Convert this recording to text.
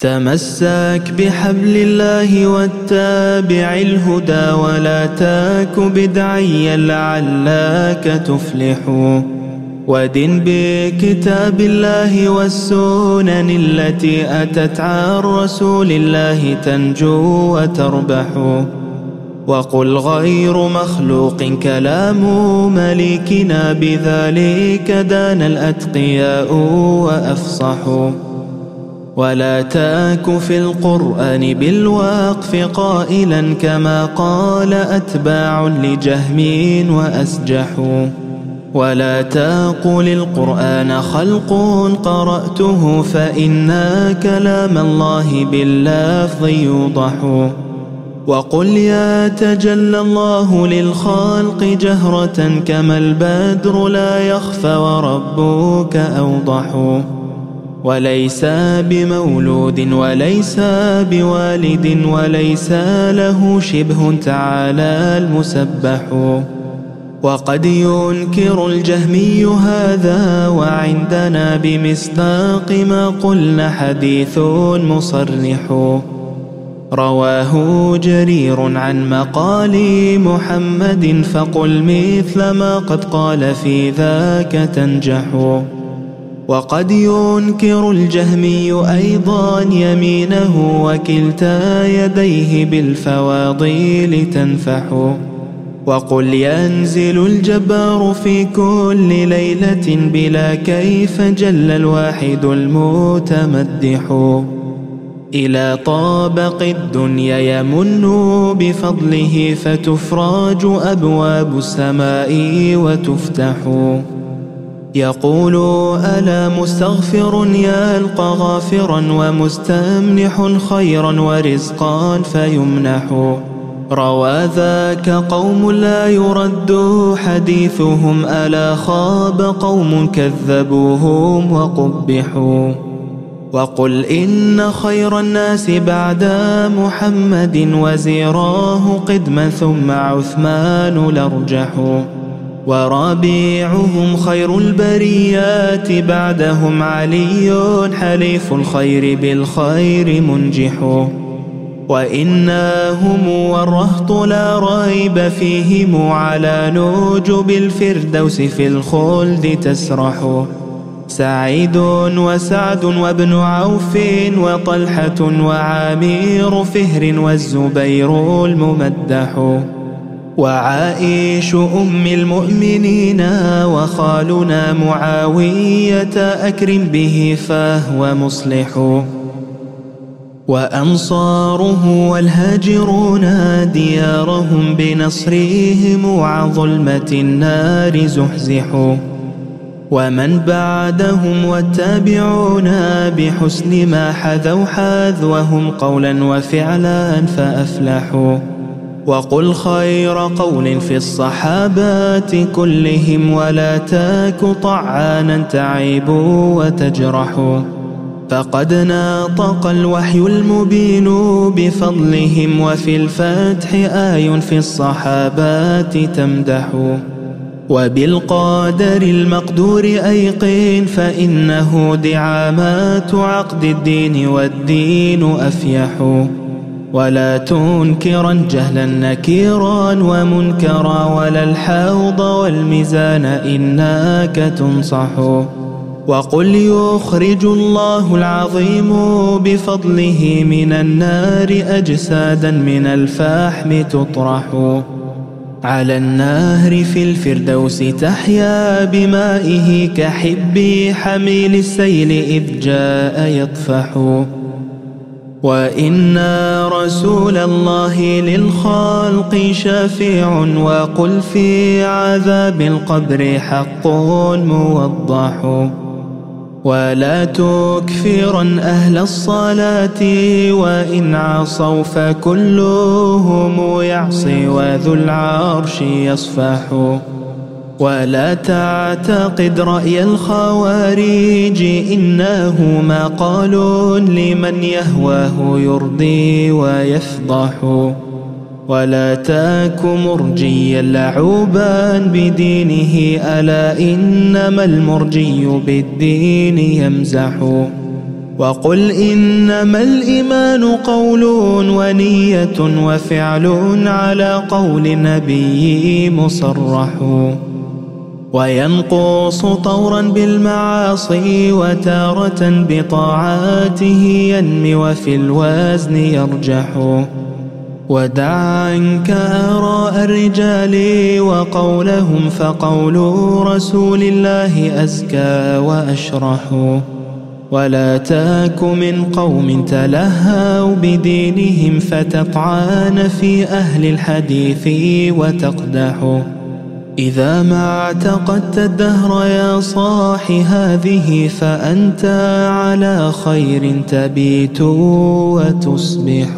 تمسك بحبل الله واتبع الهدى ولا تاك بدعيا لعلك تفلح. ودن بكتاب الله والسنن التي أتت عن رسول الله تنجو وتربح. وقل غير مخلوق كلام مليكنا بذلك دان الأتقياء وأفصحوا ولا تاك في القرآن بالوقف قائلا كما قال أتباع لجهم وأسجحوا. ولا تقل القرآن خلق قرأته فإن كلام الله باللفظ يوضح. وقل يتجلى الله للخلق جهرة كما البدر لا يخفى وربك أوضح. وليس بمولود وليس بوالد وليس له شبه تعالى المسبح. وقد ينكر الجهمي هذا وعندنا بمصداق ما قلنا حديث مصرح. رواه جرير عن مقال محمد فقل مثل ما قد قال في ذاك تنجح. وقد ينكر الجهمي أيضا يمينه وكلتا يديه بالفواضيل تنفح. وقل ينزل الجبار في كل ليلة بلا كيف جل الواحد المتمدح. إلى طابق الدنيا يمن بفضله فتفرج أبواب السماء وتفتح. يقول ألا مستغفر يلقى غافرا ومستمنح خيرا ورزقا فيمنح. روى ذاك قوم لا يرد حديثهم ألا خاب قوم كذبوهم وقبحوا. وقل إن خير الناس بعد محمد وزيراه قدما ثم عثمان لرجح ورابعهم خير البريات بعدهم علي حليف الخير بالخير منجح. وإنهم والرهط لا ريب فيهم على نوجب الفردوس في الخلد تسرح. سعيد وسعد وابن عوف وطلحة وعامير فهر والزبير الممدح. وعائش أم المؤمنين وخالنا معاوية أكرم به فهو مصلح. وأنصاره والهاجرون ديارهم بنصرهم وظلمة النار زحزحوا. ومن بعدهم والتابعون بحسن ما حذوا حذوهم قولا وفعلا فأفلحوا. وقل خير قول في الصحابات كلهم ولا تاك طعانا تعيب وتجرح فقد ناطق الوحي المبين بفضلهم وفي الفتح آي في الصحابات تمدح. وبالقادر المقدور أيقن فإنه دعامات عقد الدين والدين أفيح. ولا تنكرا جهلا نكيرا ومنكرا ولا الحوض والميزان إنك تنصح. وقل يخرج الله العظيم بفضله من النار أجسادا من الفحم تطرح. على النهر في الفردوس تحيا بمائه كحب حميل السيل إذ جاء يطفح. وإن رسول الله للخلق شفيع وقل في عذاب القبر حق موضح. ولا تكفرا أهل الصلاة وإن عصوا فكلهم يعصي وذو العرش يصفح. ولا تعتقد رأي الخوارج إنه مقال لمن يهواه يرضي ويفضح. ولا تاك مرجيا لعوبا بدينه ألا إنما المرجي بالدين يمزح. وقل إنما الإيمان قول ونية وفعل على قول النبي مصرح. وينقص طورا بالمعاصي وتارة بطاعاته ينمي وفي الوزن يرجح. ودع عنك آراء الرجال وقولهم فقول رسول الله أزكى وأشرح. ولا تاك من قوم تلهوا بدينهم فتطعن في أهل الحديث وتقدح. إذا ما اعتقدت الدهر يا صاح هذه فأنت على خير تبيت وتصبح.